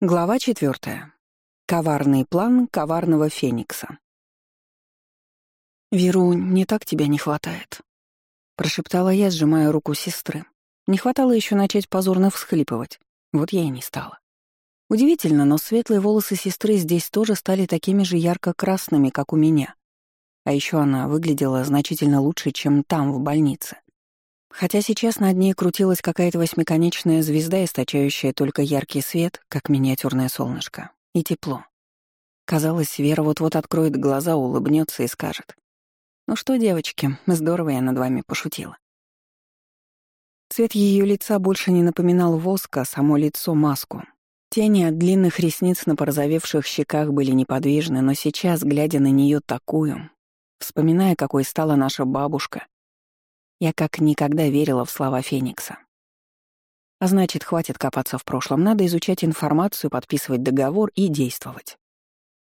Глава четвертая. Коварный план коварного феникса. «Веру, не так тебя не хватает», — прошептала я, сжимая руку сестры. Не хватало еще начать позорно всхлипывать. Вот я и не стала. Удивительно, но светлые волосы сестры здесь тоже стали такими же ярко-красными, как у меня. А еще она выглядела значительно лучше, чем там, в больнице. Хотя сейчас над ней крутилась какая-то восьмиконечная звезда, источающая только яркий свет, как миниатюрное солнышко, и тепло. Казалось, Вера вот-вот откроет глаза, улыбнется и скажет. «Ну что, девочки, здорово я над вами пошутила». Цвет ее лица больше не напоминал воск, а само лицо — маску. Тени от длинных ресниц на порозовевших щеках были неподвижны, но сейчас, глядя на нее такую, вспоминая, какой стала наша бабушка, я как никогда верила в слова Феникса. А значит, хватит копаться в прошлом, надо изучать информацию, подписывать договор и действовать.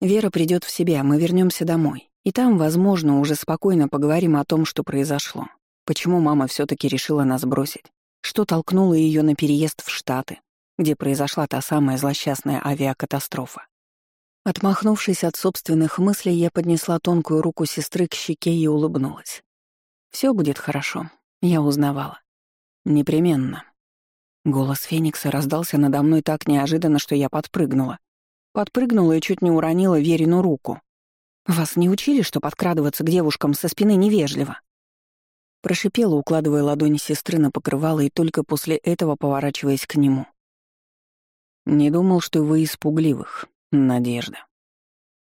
Вера придет в себя, мы вернемся домой. И там, возможно, уже спокойно поговорим о том, что произошло. Почему мама все таки решила нас бросить? Что толкнуло ее на переезд в Штаты, где произошла та самая злосчастная авиакатастрофа? Отмахнувшись от собственных мыслей, я поднесла тонкую руку сестры к щеке и улыбнулась. Все будет хорошо. Я узнавала. Непременно. Голос Феникса раздался надо мной так неожиданно, что я подпрыгнула. Подпрыгнула и чуть не уронила Верину руку. «Вас не учили, что подкрадываться к девушкам со спины невежливо?» Прошипела, укладывая ладони сестры на покрывало и только после этого поворачиваясь к нему. «Не думал, что вы испугливых, Надежда».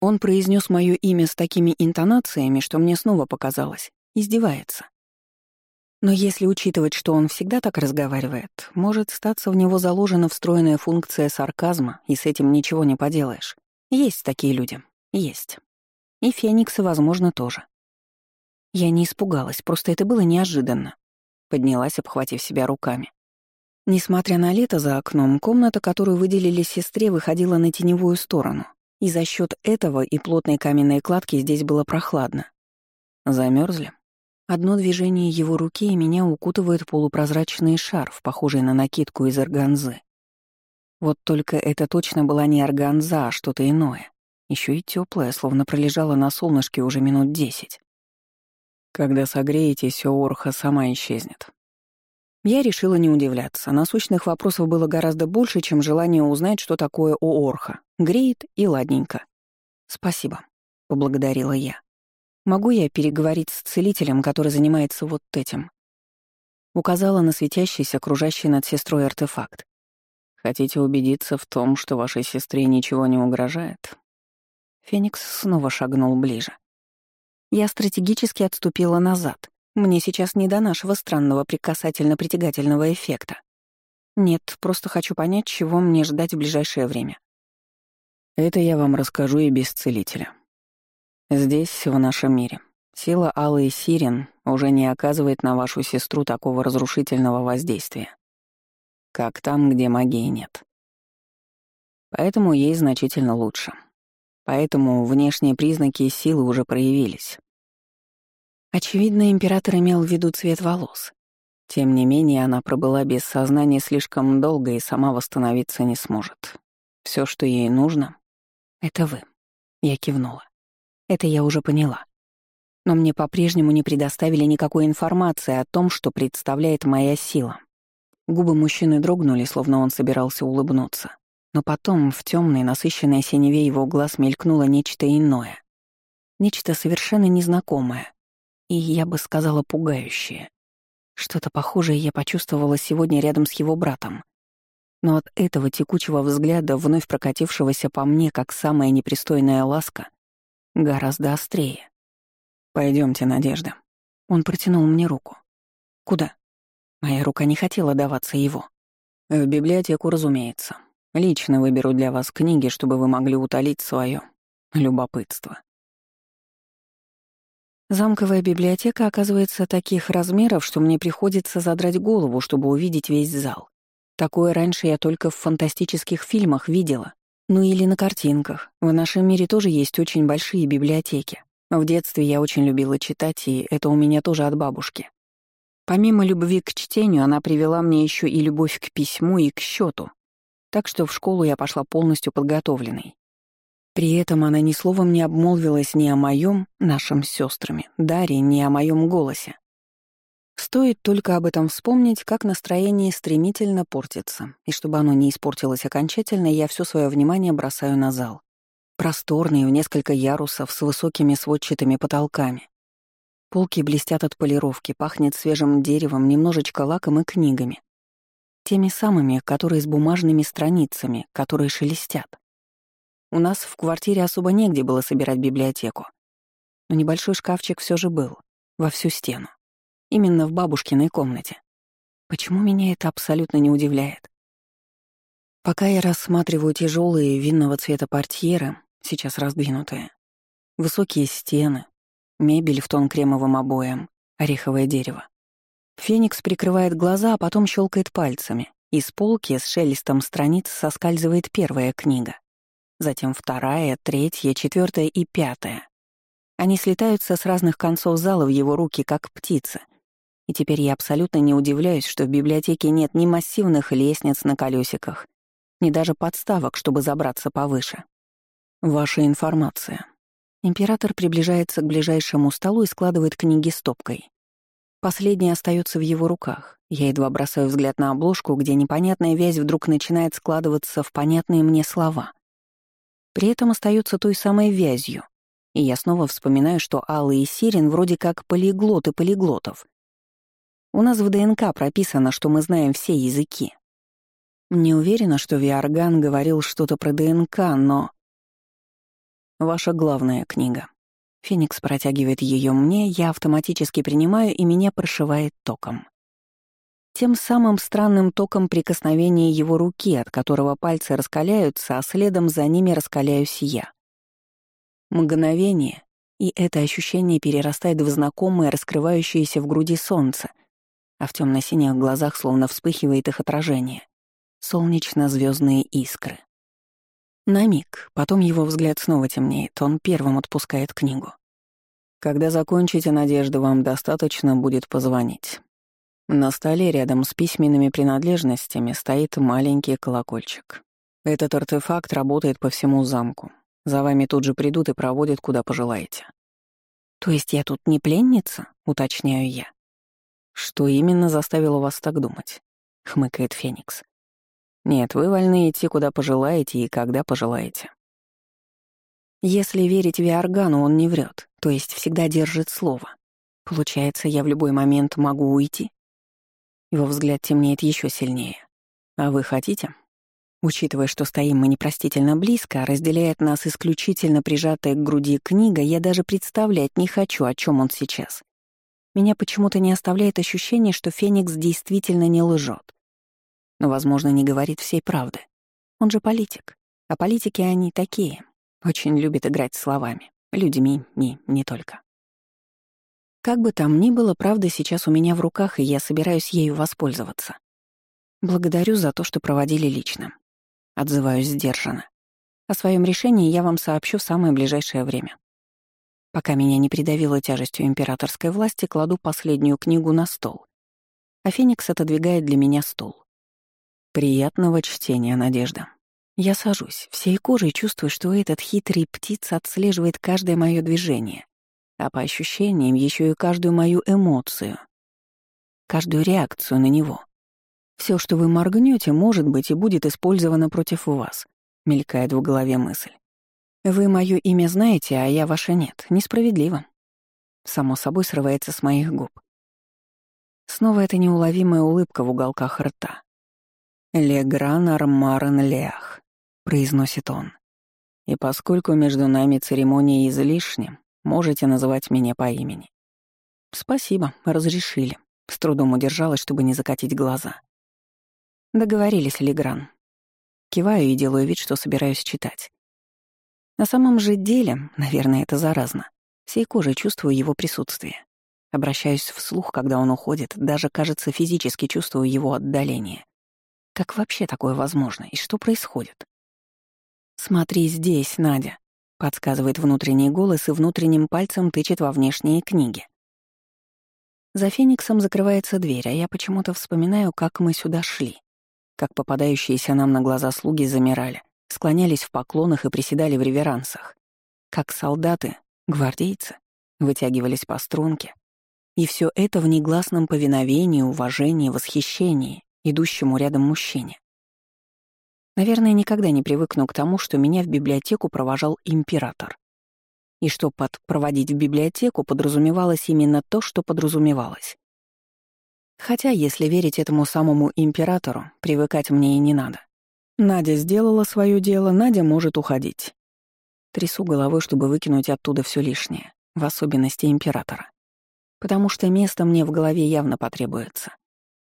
Он произнес мое имя с такими интонациями, что мне снова показалось, Издевается. Но если учитывать, что он всегда так разговаривает, может статься в него заложена встроенная функция сарказма, и с этим ничего не поделаешь. Есть такие люди. Есть. И Фениксы, возможно, тоже. Я не испугалась, просто это было неожиданно. Поднялась, обхватив себя руками. Несмотря на лето за окном, комната, которую выделили сестре, выходила на теневую сторону. И за счет этого и плотной каменной кладки здесь было прохладно. Замерзли? Одно движение его руки, и меня укутывает полупрозрачный шарф, похожий на накидку из органзы. Вот только это точно была не органза, а что-то иное. Еще и теплое, словно пролежала на солнышке уже минут десять. Когда согреетесь, Орха сама исчезнет. Я решила не удивляться. Насущных вопросов было гораздо больше, чем желание узнать, что такое Оорха. Греет и ладненько. «Спасибо», — поблагодарила я. Могу я переговорить с целителем, который занимается вот этим?» Указала на светящийся, кружащий над сестрой артефакт. «Хотите убедиться в том, что вашей сестре ничего не угрожает?» Феникс снова шагнул ближе. Я стратегически отступила назад. Мне сейчас не до нашего странного прикасательно-притягательного эффекта. Нет, просто хочу понять, чего мне ждать в ближайшее время. Это я вам расскажу и без целителя. Здесь, в нашем мире, сила Алый Сирен уже не оказывает на вашу сестру такого разрушительного воздействия, как там, где магии нет. Поэтому ей значительно лучше. Поэтому внешние признаки силы уже проявились. Очевидно, император имел в виду цвет волос. Тем не менее, она пробыла без сознания слишком долго и сама восстановиться не сможет. Все, что ей нужно, — это вы. Я кивнула. Это я уже поняла. Но мне по-прежнему не предоставили никакой информации о том, что представляет моя сила. Губы мужчины дрогнули, словно он собирался улыбнуться. Но потом в темной, насыщенной синеве его глаз мелькнуло нечто иное. Нечто совершенно незнакомое. И, я бы сказала, пугающее. Что-то похожее я почувствовала сегодня рядом с его братом. Но от этого текучего взгляда, вновь прокатившегося по мне, как самая непристойная ласка, Гораздо острее. Пойдемте, Надежда. Он протянул мне руку. Куда? Моя рука не хотела даваться его. В библиотеку, разумеется. Лично выберу для вас книги, чтобы вы могли утолить свое любопытство. Замковая библиотека оказывается таких размеров, что мне приходится задрать голову, чтобы увидеть весь зал. Такое раньше я только в фантастических фильмах видела, ну или на картинках. В нашем мире тоже есть очень большие библиотеки. В детстве я очень любила читать, и это у меня тоже от бабушки. Помимо любви к чтению, она привела мне еще и любовь к письму и к счету. так что в школу я пошла полностью подготовленной. При этом она ни словом не обмолвилась ни о моем, нашим с сестрами, Дарье, ни о моем голосе. Стоит только об этом вспомнить, как настроение стремительно портится, и чтобы оно не испортилось окончательно, я все свое внимание бросаю на зал. Просторный, в несколько ярусов, с высокими сводчатыми потолками. Полки блестят от полировки, пахнет свежим деревом, немножечко лаком и книгами. Теми самыми, которые с бумажными страницами, которые шелестят. У нас в квартире особо негде было собирать библиотеку. Но небольшой шкафчик все же был, во всю стену. Именно в бабушкиной комнате. Почему меня это абсолютно не удивляет? Пока я рассматриваю тяжелые винного цвета портьеры, сейчас раздвинутые, высокие стены, мебель в тон кремовым обоям, ореховое дерево. Феникс прикрывает глаза, а потом щелкает пальцами. Из полки с шелестом страниц соскальзывает первая книга. Затем вторая, третья, четвертая и пятая. Они слетаются с разных концов зала в его руки, как птицы — и теперь я абсолютно не удивляюсь, что в библиотеке нет ни массивных лестниц на колесиках, ни даже подставок, чтобы забраться повыше. Ваша информация. Император приближается к ближайшему столу и складывает книги стопкой. Последняя остается в его руках. Я едва бросаю взгляд на обложку, где непонятная вязь вдруг начинает складываться в понятные мне слова. При этом остается той самой вязью. И я снова вспоминаю, что Алла и Сирен вроде как полиглоты полиглотов. У нас в ДНК прописано, что мы знаем все языки. Не уверена, что Виарган говорил что-то про ДНК, но... Ваша главная книга. Феникс протягивает ее мне, я автоматически принимаю, и меня прошивает током. Тем самым странным током прикосновения его руки, от которого пальцы раскаляются, а следом за ними раскаляюсь я. Мгновение, и это ощущение перерастает в знакомое, раскрывающееся в груди солнце — а в темно синих глазах словно вспыхивает их отражение. солнечно звездные искры. На миг, потом его взгляд снова темнеет, он первым отпускает книгу. Когда закончите, Надежда, вам достаточно будет позвонить. На столе рядом с письменными принадлежностями стоит маленький колокольчик. Этот артефакт работает по всему замку. За вами тут же придут и проводят, куда пожелаете. «То есть я тут не пленница?» — уточняю я. «Что именно заставило вас так думать?» — хмыкает Феникс. «Нет, вы вольны идти куда пожелаете и когда пожелаете». Если верить Виаргану, он не врет, то есть всегда держит слово. Получается, я в любой момент могу уйти? Его взгляд темнеет еще сильнее. А вы хотите? Учитывая, что стоим мы непростительно близко, а разделяет нас исключительно прижатая к груди книга, я даже представлять не хочу, о чем он сейчас. Меня почему-то не оставляет ощущение, что Феникс действительно не лжет. Но, возможно, не говорит всей правды. Он же политик. А политики они такие. Очень любят играть словами. Людьми и не только. Как бы там ни было, правда сейчас у меня в руках, и я собираюсь ею воспользоваться. Благодарю за то, что проводили лично. Отзываюсь сдержанно. О своем решении я вам сообщу в самое ближайшее время. Пока меня не придавило тяжестью императорской власти, кладу последнюю книгу на стол. А Феникс отодвигает для меня стул. Приятного чтения, Надежда. Я сажусь, всей кожей чувствую, что этот хитрый птиц отслеживает каждое мое движение, а по ощущениям еще и каждую мою эмоцию, каждую реакцию на него. Все, что вы моргнете, может быть и будет использовано против вас, мелькает в голове мысль. «Вы мое имя знаете, а я ваше нет. Несправедливо». Само собой срывается с моих губ. Снова эта неуловимая улыбка в уголках рта. «Легран Армарен Леах», — произносит он. «И поскольку между нами церемония излишня, можете называть меня по имени». «Спасибо, разрешили». С трудом удержалась, чтобы не закатить глаза. Договорились, Легран. Киваю и делаю вид, что собираюсь читать. На самом же деле, наверное, это заразно. Всей кожей чувствую его присутствие. Обращаюсь вслух, когда он уходит, даже, кажется, физически чувствую его отдаление. Как вообще такое возможно? И что происходит? «Смотри здесь, Надя», — подсказывает внутренний голос и внутренним пальцем тычет во внешние книги. За Фениксом закрывается дверь, а я почему-то вспоминаю, как мы сюда шли. как попадающиеся нам на глаза слуги замирали, склонялись в поклонах и приседали в реверансах, как солдаты, гвардейцы, вытягивались по струнке. И все это в негласном повиновении, уважении, восхищении, идущему рядом мужчине. Наверное, никогда не привыкну к тому, что меня в библиотеку провожал император. И что под «проводить в библиотеку» подразумевалось именно то, что подразумевалось. Хотя, если верить этому самому императору, привыкать мне и не надо. Надя сделала свое дело, Надя может уходить. Трясу головой, чтобы выкинуть оттуда все лишнее, в особенности императора. Потому что место мне в голове явно потребуется.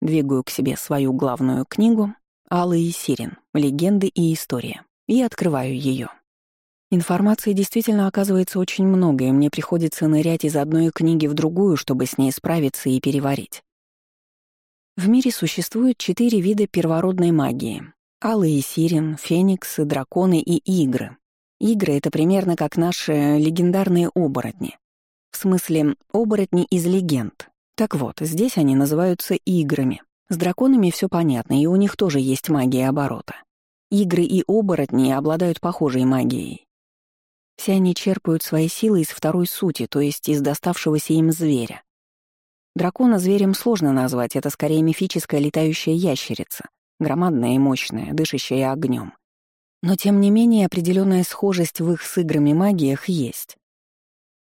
Двигаю к себе свою главную книгу «Алла и Сирен. Легенды и история» и открываю ее. Информации действительно оказывается очень много, и мне приходится нырять из одной книги в другую, чтобы с ней справиться и переварить. В мире существует четыре вида первородной магии. Алые сирен, фениксы, драконы и игры. Игры — это примерно как наши легендарные оборотни. В смысле, оборотни из легенд. Так вот, здесь они называются играми. С драконами все понятно, и у них тоже есть магия оборота. Игры и оборотни обладают похожей магией. Все они черпают свои силы из второй сути, то есть из доставшегося им зверя. Дракона зверем сложно назвать, это скорее мифическая летающая ящерица, громадная и мощная, дышащая огнем. Но тем не менее определенная схожесть в их с играми магиях есть.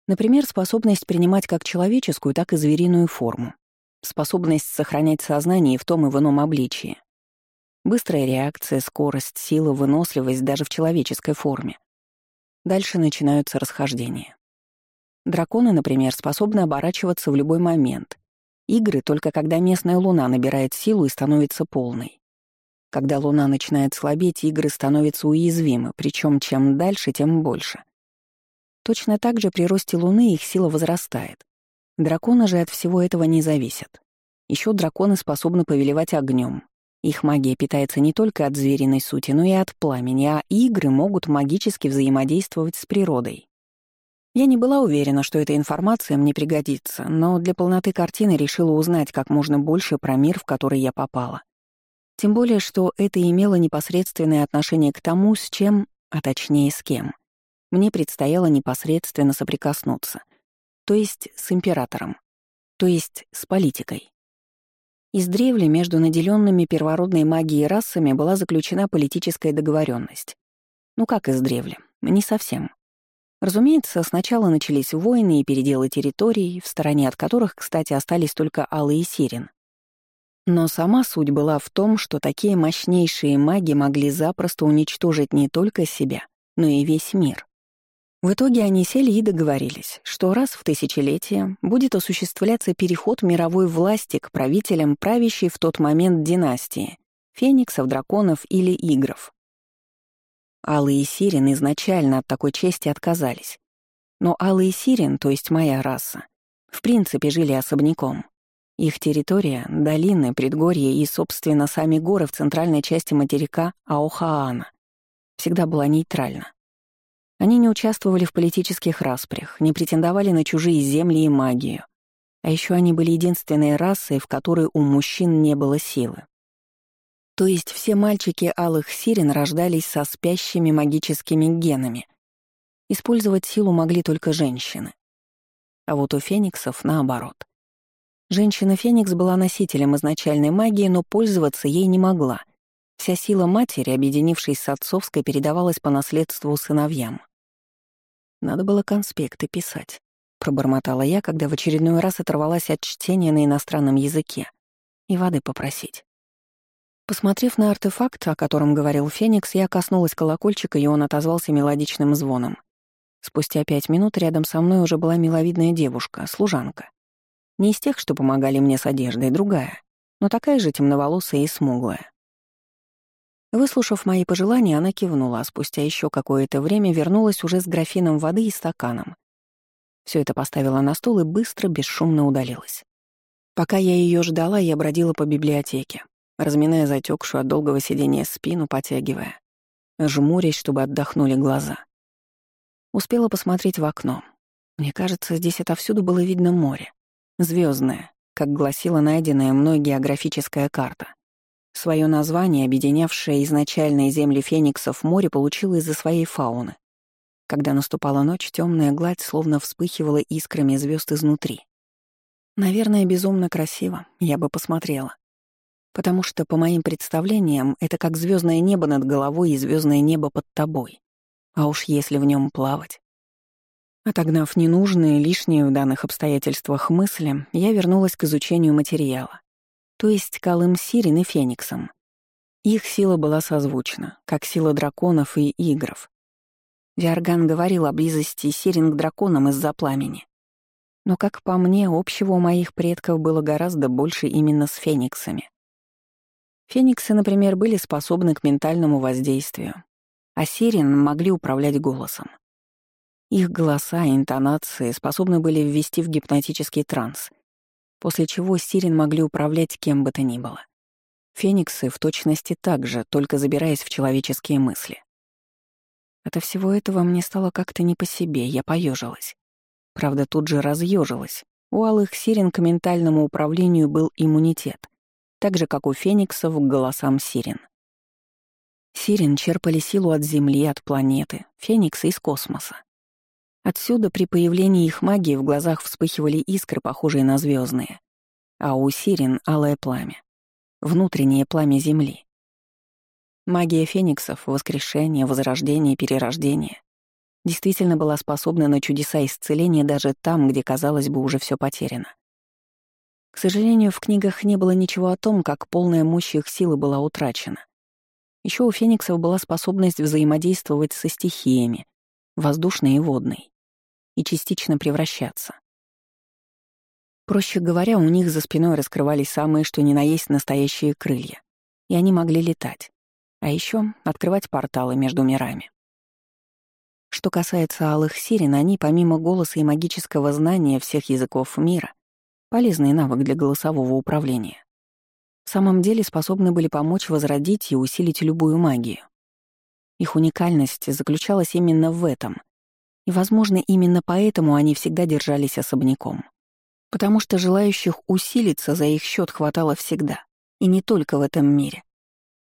Например, способность принимать как человеческую, так и звериную форму. Способность сохранять сознание в том и в ином обличии. Быстрая реакция, скорость, сила, выносливость даже в человеческой форме. Дальше начинаются расхождения. Драконы, например, способны оборачиваться в любой момент. Игры только когда местная луна набирает силу и становится полной. Когда луна начинает слабеть, игры становятся уязвимы, причем чем дальше, тем больше. Точно так же при росте луны их сила возрастает. Драконы же от всего этого не зависят. Еще драконы способны повелевать огнем. Их магия питается не только от звериной сути, но и от пламени, а игры могут магически взаимодействовать с природой. Я не была уверена, что эта информация мне пригодится, но для полноты картины решила узнать как можно больше про мир, в который я попала. Тем более, что это имело непосредственное отношение к тому, с чем, а точнее с кем, мне предстояло непосредственно соприкоснуться, то есть с императором, то есть с политикой. Издревле между наделенными первородной магией расами была заключена политическая договоренность. Ну как издревле? Не совсем. Разумеется, сначала начались войны и переделы территорий, в стороне от которых, кстати, остались только Аллы и Сирен. Но сама суть была в том, что такие мощнейшие маги могли запросто уничтожить не только себя, но и весь мир. В итоге они сели и договорились, что раз в тысячелетие будет осуществляться переход мировой власти к правителям правящей в тот момент династии — фениксов, драконов или игров. Алый и Сирен изначально от такой чести отказались. Но Алый и Сирен, то есть моя раса, в принципе жили особняком. Их территория — долины, предгорья и, собственно, сами горы в центральной части материка Аохаана — всегда была нейтральна. Они не участвовали в политических распрях, не претендовали на чужие земли и магию. А еще они были единственной расой, в которой у мужчин не было силы. То есть все мальчики алых сирен рождались со спящими магическими генами. Использовать силу могли только женщины. А вот у фениксов наоборот. Женщина-феникс была носителем изначальной магии, но пользоваться ей не могла. Вся сила матери, объединившись с отцовской, передавалась по наследству сыновьям. Надо было конспекты писать. Пробормотала я, когда в очередной раз оторвалась от чтения на иностранном языке. И воды попросить. Посмотрев на артефакт, о котором говорил Феникс, я коснулась колокольчика, и он отозвался мелодичным звоном. Спустя пять минут рядом со мной уже была миловидная девушка, служанка. Не из тех, что помогали мне с одеждой, другая, но такая же темноволосая и смуглая. Выслушав мои пожелания, она кивнула, а спустя еще какое-то время вернулась уже с графином воды и стаканом. Все это поставила на стол и быстро, бесшумно удалилась. Пока я ее ждала, я бродила по библиотеке разминая затекшую от долгого сидения спину, потягивая, жмурясь, чтобы отдохнули глаза. Успела посмотреть в окно. Мне кажется, здесь отовсюду было видно море. Звездное, как гласила найденная мной географическая карта. Свое название, объединявшее изначальные земли фениксов, море получило из-за своей фауны. Когда наступала ночь, темная гладь словно вспыхивала искрами звезд изнутри. Наверное, безумно красиво, я бы посмотрела. Потому что, по моим представлениям, это как звездное небо над головой и звездное небо под тобой. А уж если в нем плавать. Отогнав ненужные, лишние в данных обстоятельствах мысли, я вернулась к изучению материала, то есть к Алым Сирин и Фениксам. Их сила была созвучна, как сила драконов и игров. Виарган говорил о близости Сирин к драконам из-за пламени. Но, как по мне, общего у моих предков было гораздо больше именно с фениксами. Фениксы, например, были способны к ментальному воздействию, а Сирин могли управлять голосом. Их голоса и интонации способны были ввести в гипнотический транс, после чего сирен могли управлять кем бы то ни было. Фениксы в точности так же, только забираясь в человеческие мысли. От всего этого мне стало как-то не по себе, я поежилась. Правда, тут же разъежилась. У алых сирен к ментальному управлению был иммунитет, так же, как у фениксов к голосам сирен. Сирен черпали силу от Земли, от планеты, фениксы — из космоса. Отсюда при появлении их магии в глазах вспыхивали искры, похожие на звездные, а у сирен — алое пламя, внутреннее пламя Земли. Магия фениксов, воскрешение, возрождение, перерождение действительно была способна на чудеса исцеления даже там, где, казалось бы, уже все потеряно. К сожалению, в книгах не было ничего о том, как полная мощь их силы была утрачена. Еще у фениксов была способность взаимодействовать со стихиями, воздушной и водной и частично превращаться. Проще говоря, у них за спиной раскрывались самые что ни на есть настоящие крылья, и они могли летать, а еще открывать порталы между мирами. Что касается алых сирен, они, помимо голоса и магического знания всех языков мира, полезный навык для голосового управления, в самом деле способны были помочь возродить и усилить любую магию. Их уникальность заключалась именно в этом — и, возможно, именно поэтому они всегда держались особняком. Потому что желающих усилиться за их счет хватало всегда, и не только в этом мире.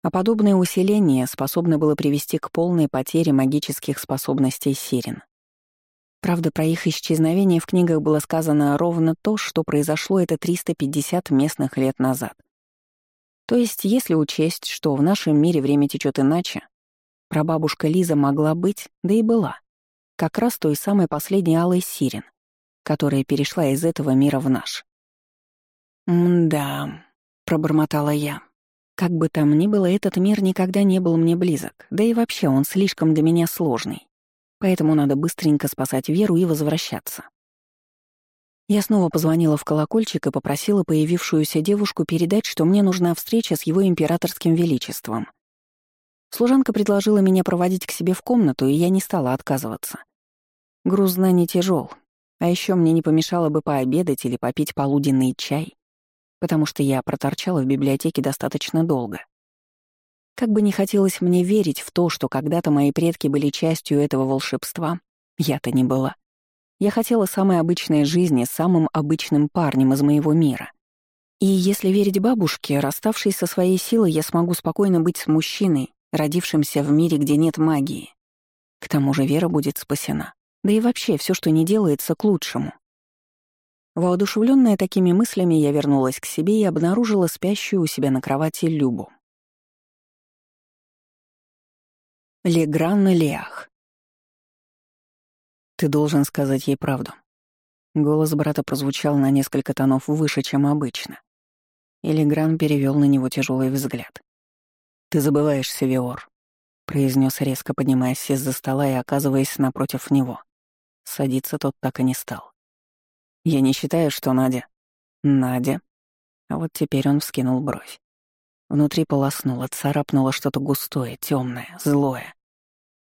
А подобное усиление способно было привести к полной потере магических способностей сирен. Правда, про их исчезновение в книгах было сказано ровно то, что произошло это 350 местных лет назад. То есть, если учесть, что в нашем мире время течет иначе, прабабушка Лиза могла быть, да и была, как раз той самой последней алой сирен, которая перешла из этого мира в наш. «М-да», — пробормотала я. «Как бы там ни было, этот мир никогда не был мне близок, да и вообще он слишком для меня сложный. Поэтому надо быстренько спасать Веру и возвращаться». Я снова позвонила в колокольчик и попросила появившуюся девушку передать, что мне нужна встреча с его императорским величеством. Служанка предложила меня проводить к себе в комнату, и я не стала отказываться. Груз знаний тяжел, а еще мне не помешало бы пообедать или попить полуденный чай, потому что я проторчала в библиотеке достаточно долго. Как бы не хотелось мне верить в то, что когда-то мои предки были частью этого волшебства, я-то не была. Я хотела самой обычной жизни с самым обычным парнем из моего мира. И если верить бабушке, расставшись со своей силой, я смогу спокойно быть с мужчиной, родившимся в мире, где нет магии. К тому же Вера будет спасена. Да и вообще все, что не делается, к лучшему. Воодушевленная такими мыслями, я вернулась к себе и обнаружила спящую у себя на кровати Любу. Легран Леах. «Ты должен сказать ей правду». Голос брата прозвучал на несколько тонов выше, чем обычно. И Легран перевел на него тяжелый взгляд. «Ты забываешься, Виор», — произнес резко, поднимаясь из-за стола и оказываясь напротив него. Садиться тот так и не стал. «Я не считаю, что Надя...» «Надя...» А вот теперь он вскинул бровь. Внутри полоснуло, царапнуло что-то густое, темное, злое.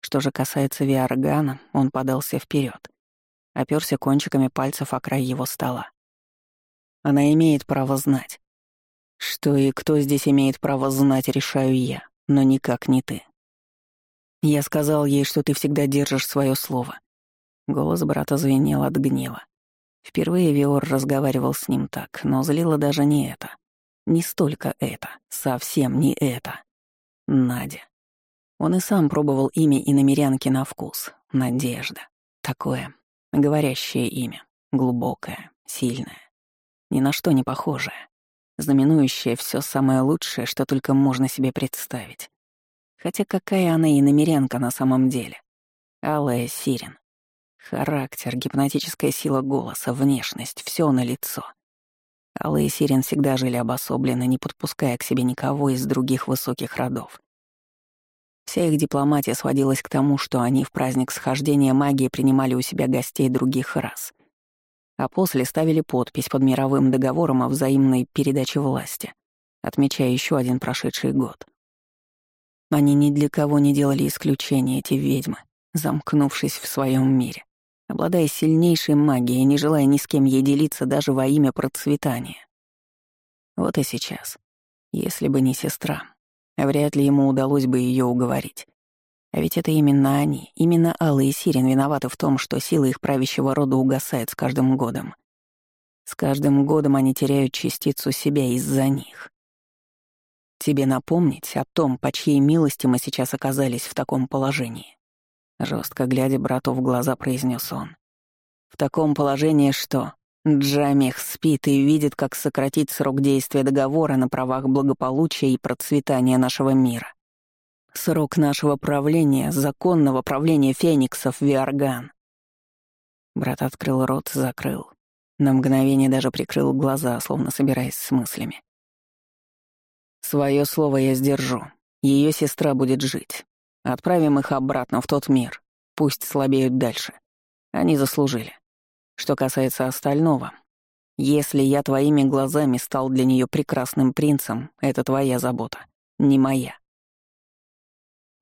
Что же касается Виаргана, он подался вперед, оперся кончиками пальцев о край его стола. Она имеет право знать. Что и кто здесь имеет право знать, решаю я, но никак не ты. Я сказал ей, что ты всегда держишь свое слово, Голос брата звенел от гнева. Впервые Виор разговаривал с ним так, но злило даже не это. Не столько это, совсем не это. Надя. Он и сам пробовал имя и намерянки на вкус. Надежда. Такое говорящее имя. Глубокое, сильное. Ни на что не похожее. Знаменующее все самое лучшее, что только можно себе представить. Хотя какая она и намерянка на самом деле. Алая Сирен. Характер, гипнотическая сила голоса, внешность — все на лицо. Алые Сирен всегда жили обособленно, не подпуская к себе никого из других высоких родов. Вся их дипломатия сводилась к тому, что они в праздник схождения магии принимали у себя гостей других рас, а после ставили подпись под мировым договором о взаимной передаче власти, отмечая еще один прошедший год. Они ни для кого не делали исключения, эти ведьмы, замкнувшись в своем мире, обладая сильнейшей магией, не желая ни с кем ей делиться даже во имя процветания. Вот и сейчас, если бы не сестра, вряд ли ему удалось бы ее уговорить. А ведь это именно они, именно Алла и Сирен виноваты в том, что сила их правящего рода угасает с каждым годом. С каждым годом они теряют частицу себя из-за них. Тебе напомнить о том, по чьей милости мы сейчас оказались в таком положении. Жестко глядя брату в глаза, произнес он. В таком положении, что Джамих спит и видит, как сократить срок действия договора на правах благополучия и процветания нашего мира. Срок нашего правления, законного правления фениксов Виарган. Брат открыл рот, закрыл. На мгновение даже прикрыл глаза, словно собираясь с мыслями. Свое слово я сдержу. Ее сестра будет жить. Отправим их обратно в тот мир. Пусть слабеют дальше. Они заслужили. Что касается остального, если я твоими глазами стал для нее прекрасным принцем, это твоя забота, не моя.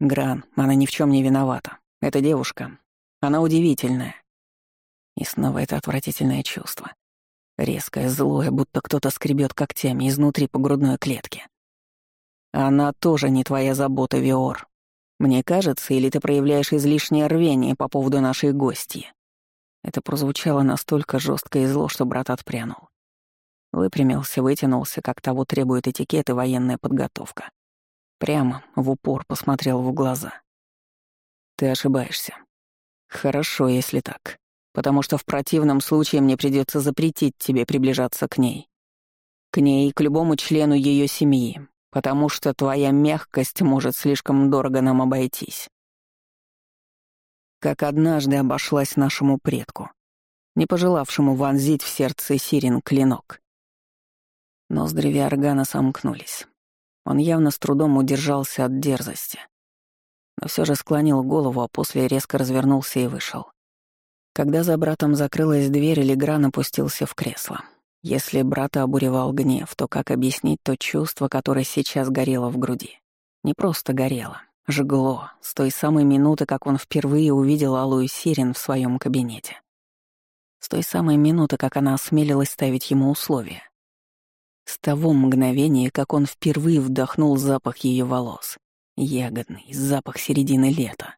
Гран, она ни в чем не виновата. Эта девушка, она удивительная. И снова это отвратительное чувство. Резкое, злое, будто кто-то скребет когтями изнутри по грудной клетке. Она тоже не твоя забота, Виор. Мне кажется, или ты проявляешь излишнее рвение по поводу нашей гости?» Это прозвучало настолько жестко и зло, что брат отпрянул. Выпрямился, вытянулся, как того требует этикет и военная подготовка. Прямо, в упор посмотрел в глаза. «Ты ошибаешься. Хорошо, если так, потому что в противном случае мне придется запретить тебе приближаться к ней. К ней и к любому члену ее семьи, потому что твоя мягкость может слишком дорого нам обойтись. Как однажды обошлась нашему предку, не пожелавшему вонзить в сердце Сирин клинок. Ноздри Виаргана сомкнулись. Он явно с трудом удержался от дерзости. Но все же склонил голову, а после резко развернулся и вышел. Когда за братом закрылась дверь, Легран опустился в кресло. Если брата обуревал гнев, то как объяснить то чувство, которое сейчас горело в груди? Не просто горело, жгло, с той самой минуты, как он впервые увидел Алую Сирен в своем кабинете. С той самой минуты, как она осмелилась ставить ему условия. С того мгновения, как он впервые вдохнул запах ее волос. Ягодный, запах середины лета.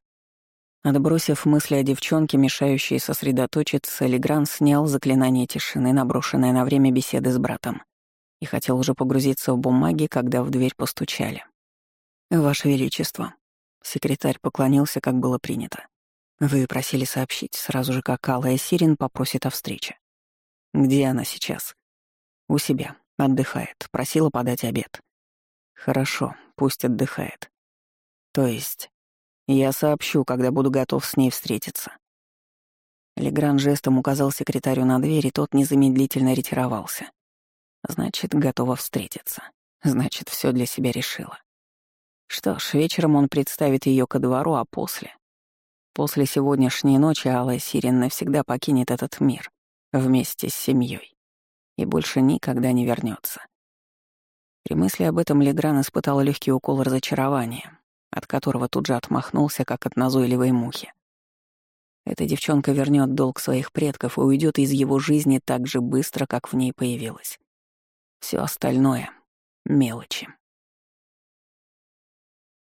Отбросив мысли о девчонке, мешающей сосредоточиться, Легран снял заклинание тишины, наброшенное на время беседы с братом, и хотел уже погрузиться в бумаги, когда в дверь постучали. «Ваше Величество», — секретарь поклонился, как было принято. «Вы просили сообщить, сразу же как Алая Сирин попросит о встрече». «Где она сейчас?» «У себя. Отдыхает. Просила подать обед». «Хорошо, пусть отдыхает». «То есть я сообщу, когда буду готов с ней встретиться». Легран жестом указал секретарю на дверь, и тот незамедлительно ретировался. Значит, готова встретиться. Значит, все для себя решила. Что ж, вечером он представит ее ко двору, а после... После сегодняшней ночи Алая Сирен навсегда покинет этот мир вместе с семьей и больше никогда не вернется. При мысли об этом Легран испытал легкий укол разочарования, от которого тут же отмахнулся, как от назойливой мухи. Эта девчонка вернет долг своих предков и уйдет из его жизни так же быстро, как в ней появилась. Все остальное — мелочи.